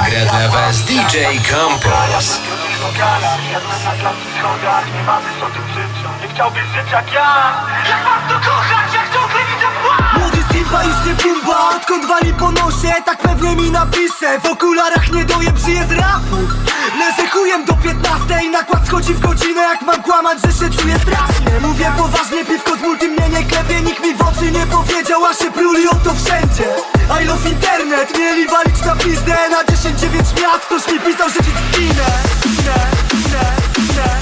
gra dla was DJ Campos. Nie mamy co tym życia Nie chciałbyś żyć jak ja. Jak mam to kochać, jak ciągle widzę płacz. Młody Simba już nie pumba, odkąd wali po nosie Tak pewnie mi napiszę, w okularach nie dojem żyję z rapu Leżę chujem do 15 nakład schodzi w godzinę Jak mam kłamać, że się czuję strasznie. Mówię poważnie, piwko z multi mnie nie klepie Nikt mi w oczy nie powiedział, a się pruli o to wszędzie. I love internet, mieli walić na pizdę Na 10-9 miast, ktoś mi pisał, że ci zginę. Ne,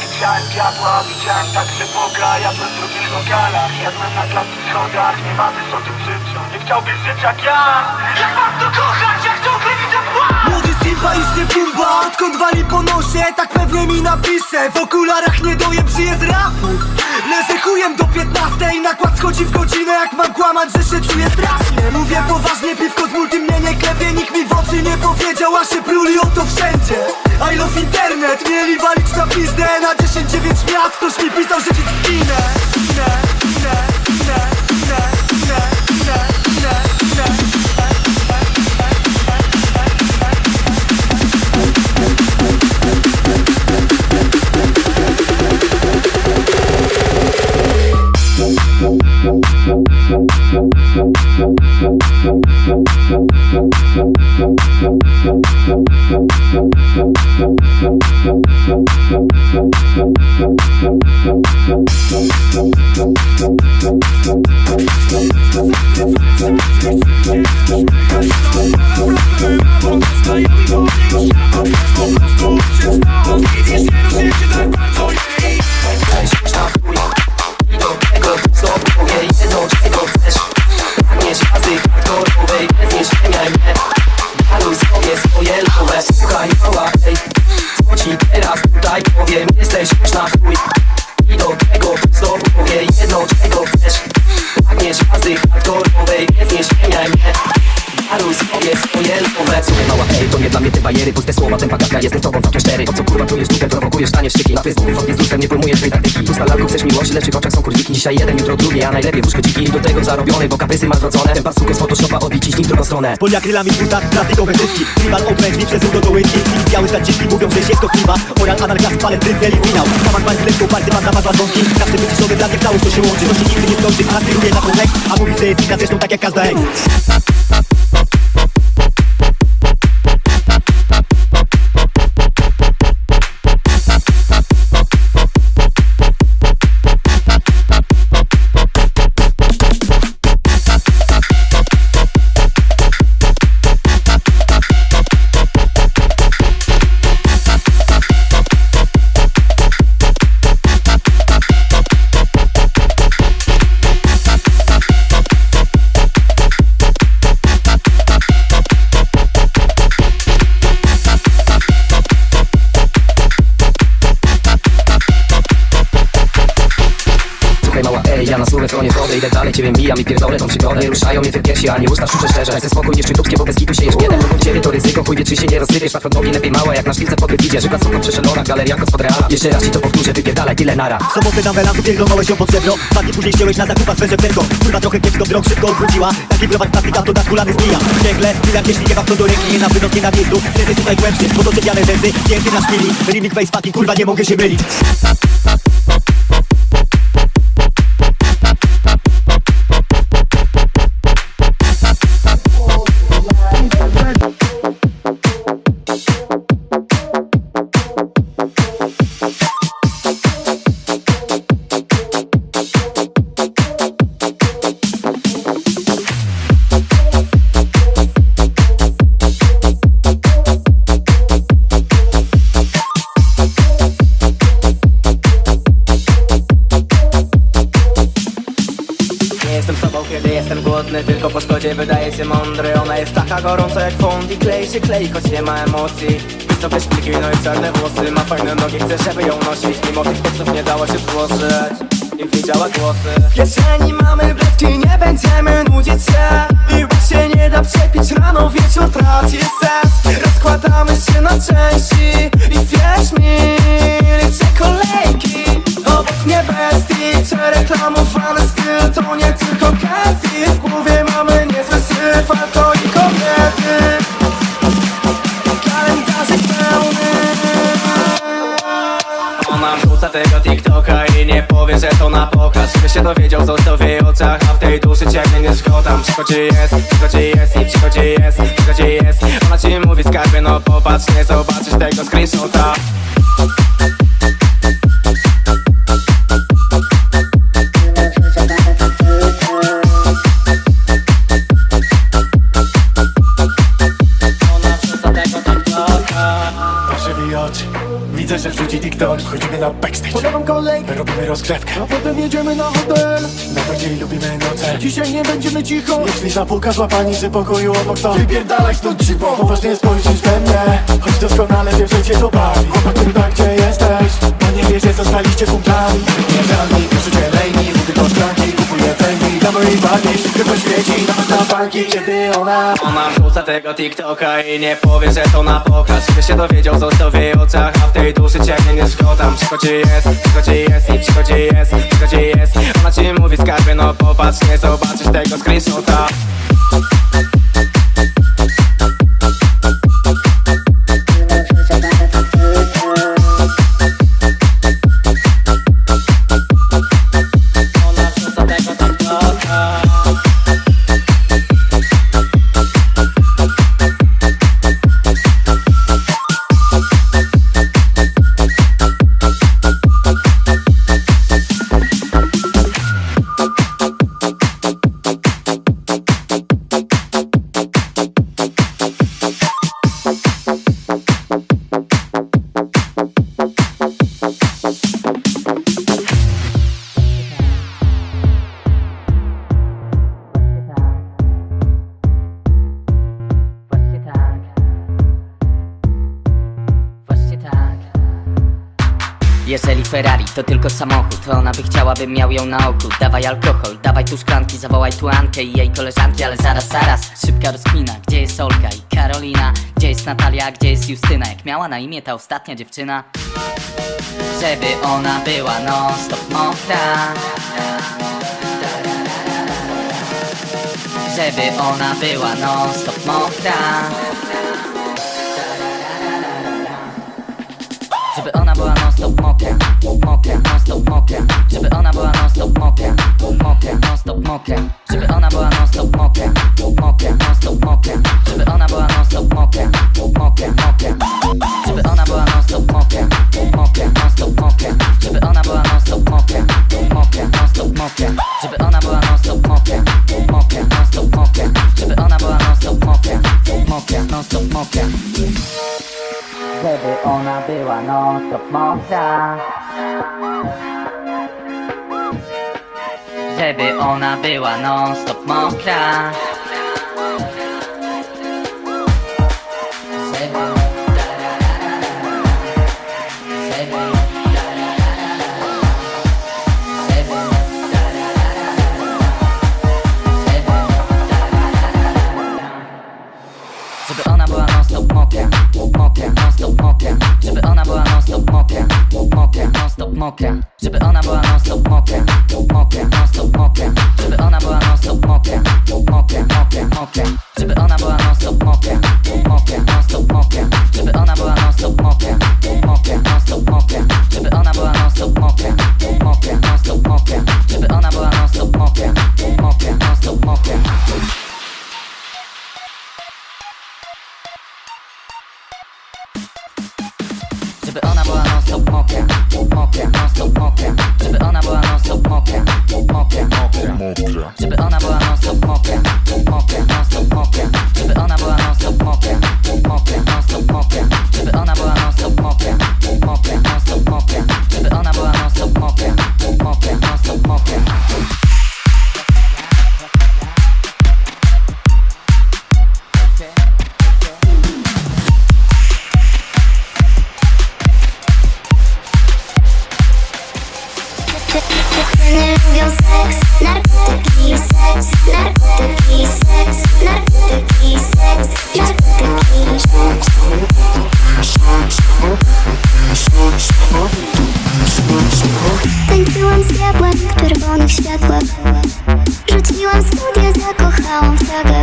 Widziałem diabła, widziałem także Boga. Jadłem w drugich lokalach, jadłem na klatki schodach. Nie mamy co tym życia Nie chciałbyś żyć jak ja. Jak mam to kochać, Simba już nie pumba, odkąd wali po nosie Tak pewnie mi napiszę, w okularach nie dojem żyję z rapu. Leżę chujem do 15 nakład schodzi w godzinę Jak mam kłamać, że się czuję strasznie. Mówię poważnie, piwko z multi mnie nie klepie Nikt mi w oczy nie powiedział, a się pruli o to wszędzie. I love internet, mieli walić na pizdę Na 10-9 miast, ktoś mi pisał, że ci zginę. Ne, Thank you. Na Facebooku, fotnie z dustem, nie pojmujesz tej taktyki. Tu lalku chcesz miłości, lecz w oczach są kurwiki. Dzisiaj jeden, jutro drugi, a najlepiej łóżko dziki. Do tego zarobiony, bo kapysy masz wrocone Ten pasukę z Photoshopa odbić w drugą stronę. Poli akrylami z usta, plastikowe dyski Rival obręcz mi przez do łydki I biały stadziski mówią, że jest to kliwa Oral, anarchia, palet, ryncel i finał. Kaman, pan, lekko, party, banda, ma dwa dzwonki Zawsze wyciszony dla tych całość to się łączy. To się nigdy nie skończy, a aspiruje na ex A mówi, że jest inna zresztą tak jak każda ex Idę dalej, ciebie bijam i pierdolę tą przygodę Nie ruszają mnie te piersi, ani usta szczurze szczerze. Se spokój, nie szczytówkie, bo bez kitu się jesz biedę Obok ciebie to ryzyko, chuj wie czy się nie rozsypiesz. Patrz nogi lepiej mała, jak na szpilce po idzie Żywka soko przeszelona, galeria gospod reala Jeszcze raz ci to powtórzę, wypierdalaj, tyle nara. W sobotę na welansu pierdolnąłeś ją pod żebro Dwa dni później ściąłeś na zakupach swęże fresco Kurwa trochę kiepsko wzrok szybko odwróciła Taki browar plastika to kulany zbija. Biegle, tyle jeśli nie to do ręki Nie na wynos, nie na miejscu, jest tutaj głębszy Podoczepiane rzęsy, pięty na szpili. Remix face fucking, kurwa nie mogę się mylić taka gorąca jak font i klei się klei, choć nie ma emocji. Wysokie szpilki, no i czarne włosy Ma fajne nogi, chcę, żeby ją nosić. Mimo tych poców nie dało się zgłoszyć I widziała głosy. W kieszeni mamy bledki, nie będziemy nudzić się. I już się nie da przepić rano, wieczór traci sens. Rozkładamy się na części I wierz mi, liczę kolejki. Obok mnie bestii, reklamowany styl To nie tylko Kathy. W głowie mamy niezły syf, nie powie, że to na pokaz. Żeby się dowiedział, został w jej oczach A w tej duszy ciemnie nie szkotam Przychodzi jest, przychodzi jest i przychodzi jest, przychodzi jest. Ona ci mówi skarbie, no popatrz, nie zobaczysz tego screenshota TikTok Wchodzimy na backstage Podawam kolejkę Robimy rozgrzewkę. A potem jedziemy na hotel. Najbardziej lubimy noce. Dzisiaj nie będziemy cicho. Jeśli zapuka złapani z pokoju obok to Wypierdalaj stąd cipo. Poważnie spojrzysz we mnie. Choć doskonale wiem, że cię to bawi. Chłopak, gdzie jesteś? Bo nie wiesz, że zostaliście kumplami. Nie żadni, mojej bani. Wszystko świeci na banki Kiedy ona Ona wrzuca tego TikToka i nie powie, że to na pokaz. Żeby się dowiedział, został w jej oczach A w tej duszy ciemnie nie szkotam Przychodzi jest, przychodzi jest i przychodzi jest, przychodzi jest Ona ci mówi skarbie, no popatrz, nie zobaczysz tego screenshota Samochód, ona by chciała, bym miał ją na oku Dawaj alkohol, dawaj tu szklanki, zawołaj tu Ankę i jej koleżanki Ale zaraz, zaraz, szybka rozkmina, gdzie jest Olka i Karolina? Gdzie jest Natalia, gdzie jest Justyna, jak miała na imię ta ostatnia dziewczyna? Żeby ona była non stop mokra Żeby ona była non stop mokra stop Żeby ona była non stop mokra, mokra, non stop mokra Żeby ona była non stop mokra, mokra, non stop mokra Żeby ona była non stop mokra, mokra, Żeby ona była non stop mokra, mokra, non stop mokra Żeby ona była non stop mokra, mokra, non stop mokra Żeby ona była non stop mokra, mokra, non stop mokra Żeby ona była non stop mokra, mokra, non stop mokra żeby ona była non stop mokra Żeby ona była non stop mokra. Żeby I won't forget.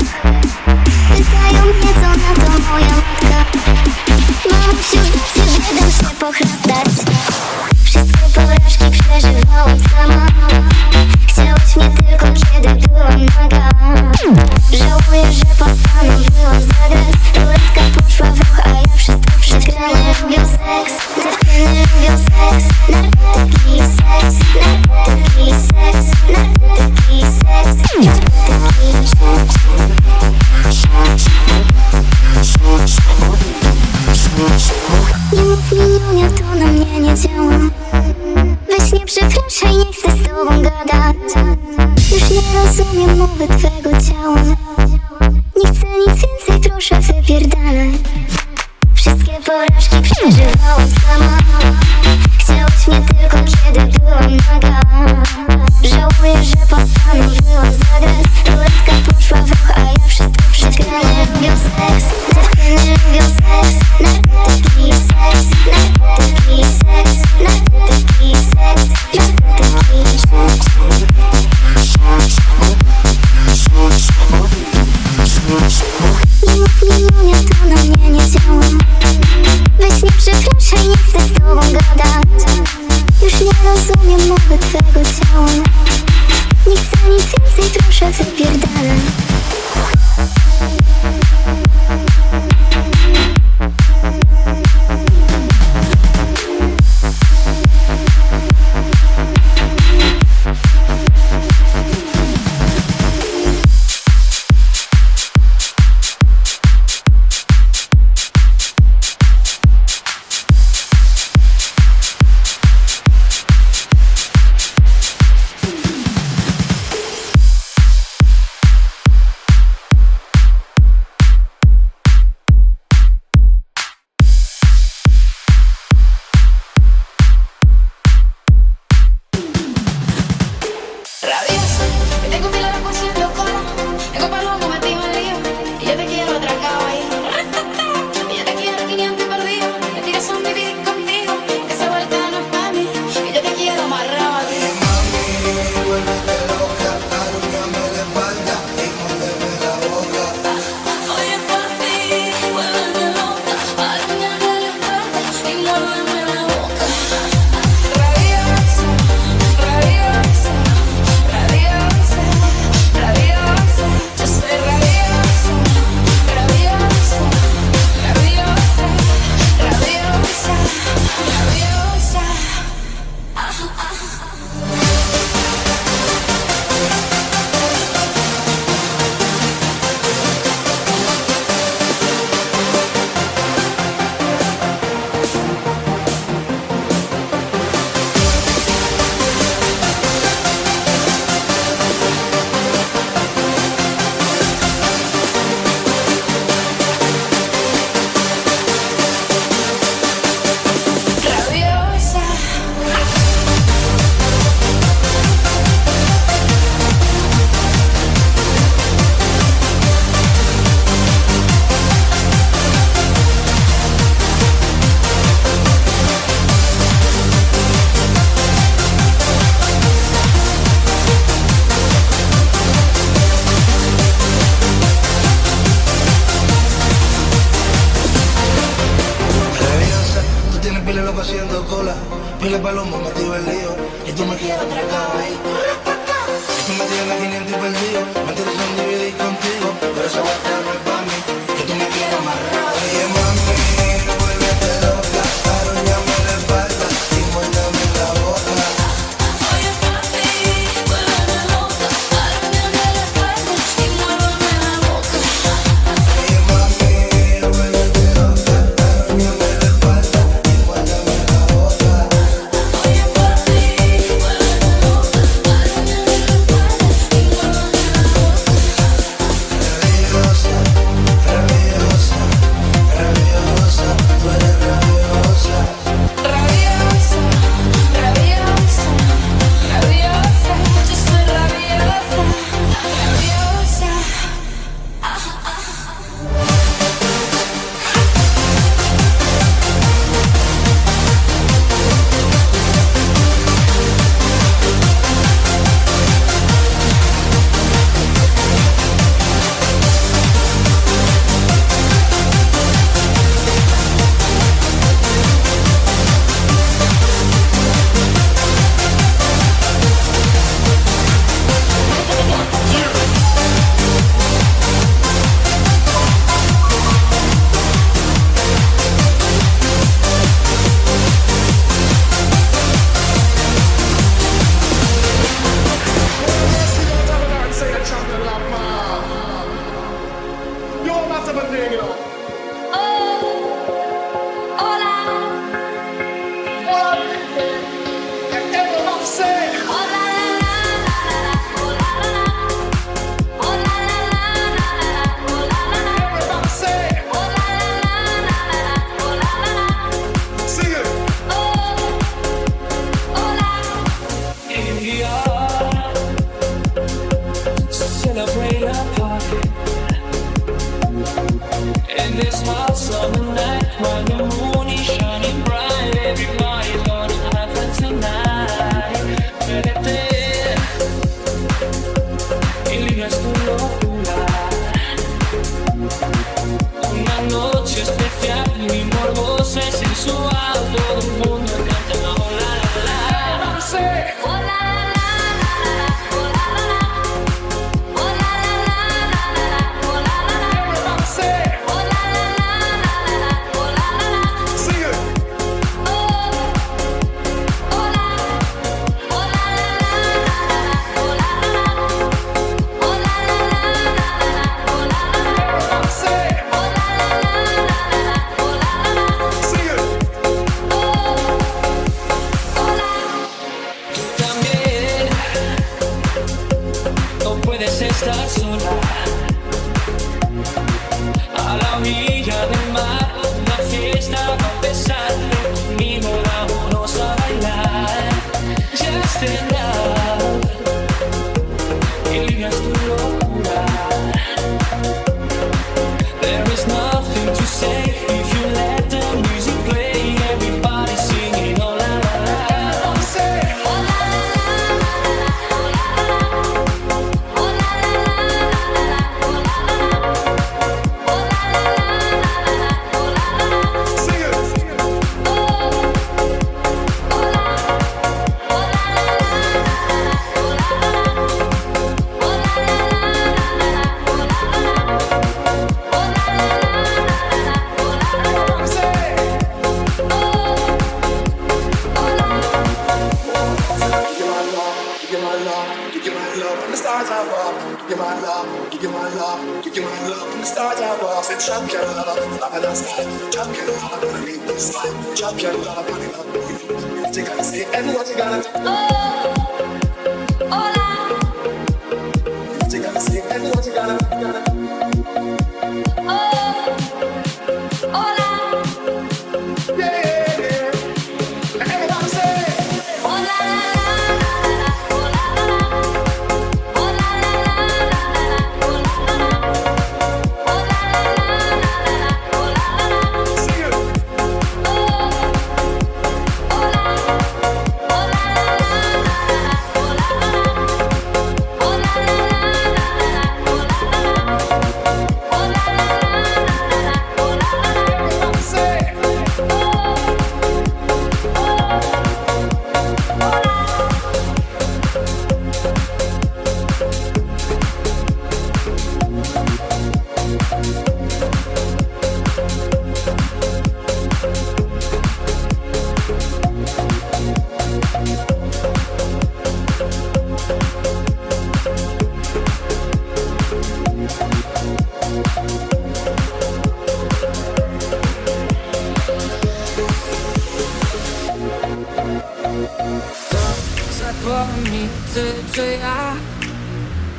Porażki przeżywałam sama. Chciałeś mnie tylko kiedy byłam naga. Żałuję, że postanowiłam zagrać Ruletka poszła w ruch, a ja wszystko przegrałam Miał seks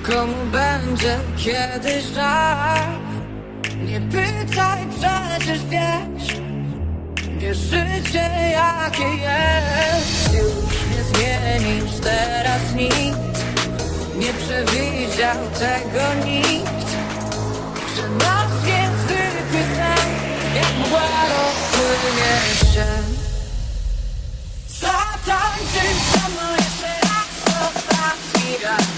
komu będzie kiedyś żal? Nie pytaj, przecież wiesz. Wiesz życie jakie jest. Już nie zmienisz teraz nic. Nie przewidział tego nikt. Że nasz niezwykły sen Jak mgła rozpłynie się. Zatańczyć ze mną jeszcze raz ostatni raz.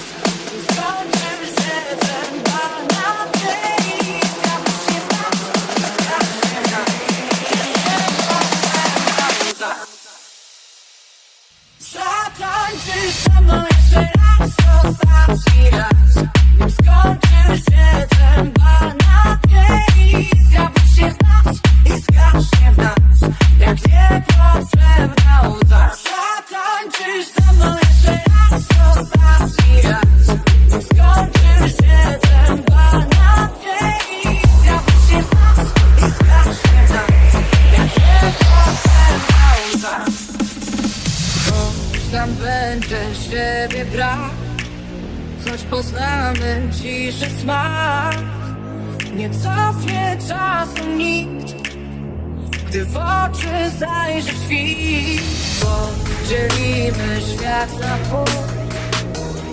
Dzielimy świat na pół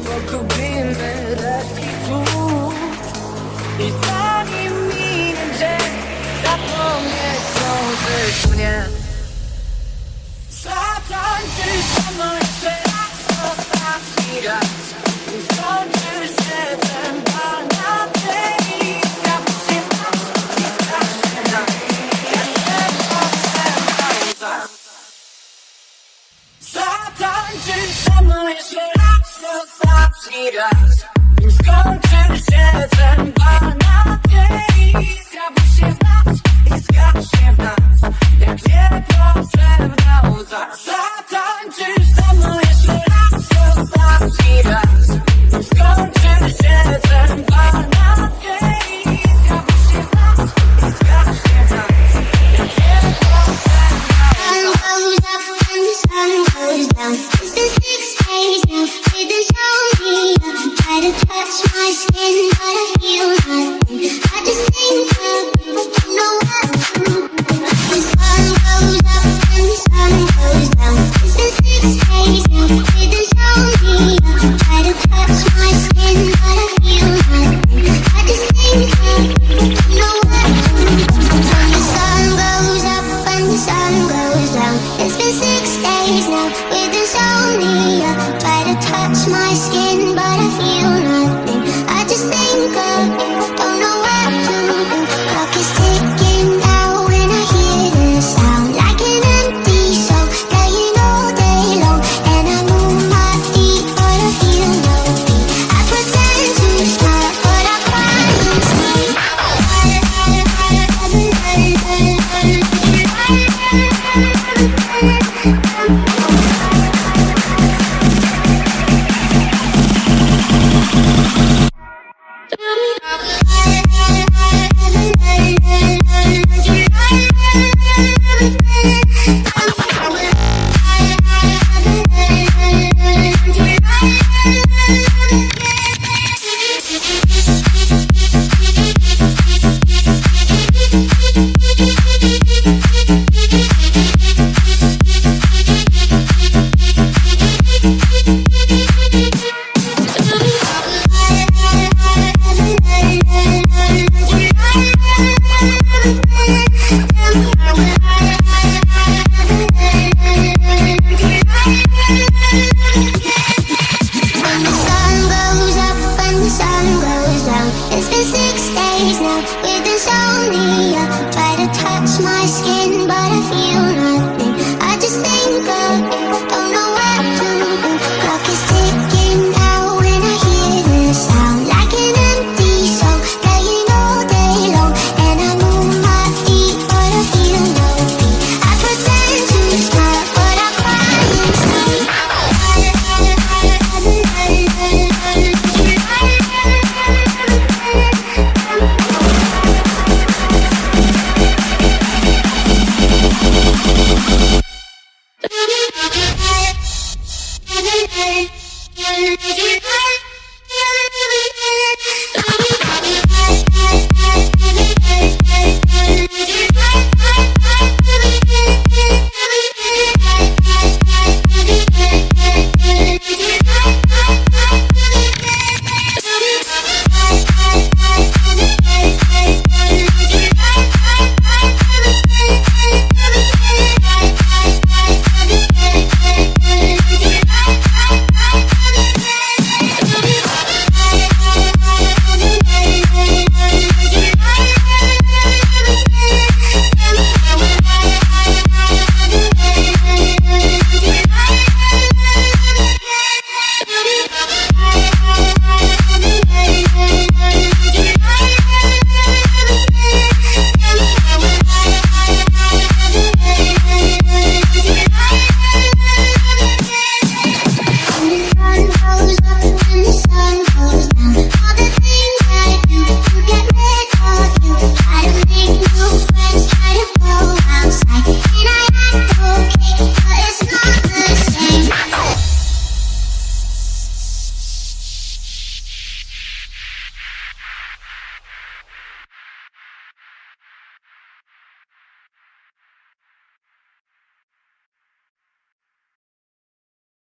Pogubimy resztki słów I zanim minie dzień Zapomnę zdążyć mnie. Zatańczysz ze mną jeszcze raz Ostatni raz. Ten summer is your access obsidians Nim skończy się ten bana tej Zjawił się w nas i zgadł się w nas Jak niepotrzebna łza Zatańczysz ze mną jeszcze raz, co znaczy raz Nim